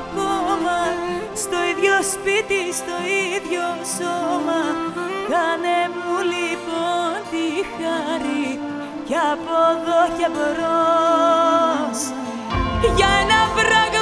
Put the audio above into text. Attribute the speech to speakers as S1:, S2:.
S1: ακόμα. Στο ίδιο σπίτι, στο ίδιο σώμα. Κάνε μου λοιπόν τη χάρη Κι από εδώ και μπρος. Για ένα πράγμα